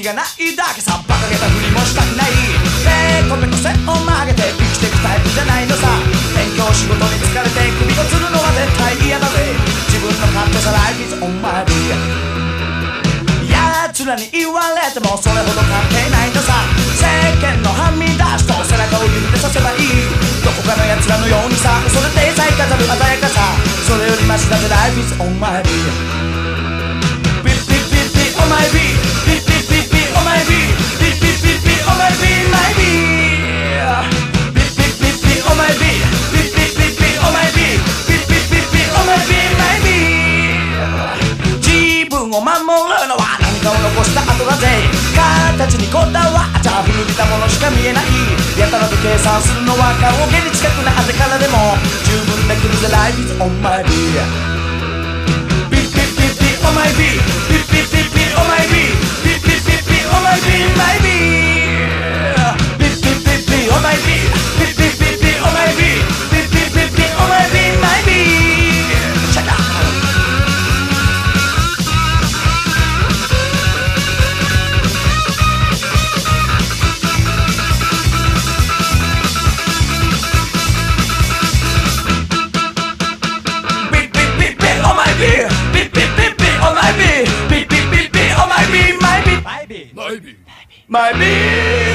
気がないだけさ馬鹿げたふりもしたくない。ペコペコ背を曲げて生きてくタイプじゃないのさ。勉強仕事に疲れて首をつるのは絶対嫌だぜ。自分の勝手さ Life is on my way 奴らに言われてもそれほど関係ないのさ。世間のはみ出しと背中を揺れさせばいい。どこかの奴らのようにさそれでさえ飾る鮮やかさ。それよりマシだぜ Life is on my way を守るのは何かを残した後だぜ。形にこだわっちゃ古びたものしか見えない。やたらと計算するのは顔毛に近くなあぜからでも十分できるぜ Life is on my beat ピッピッピッピッ on my beat Maybe. My baby.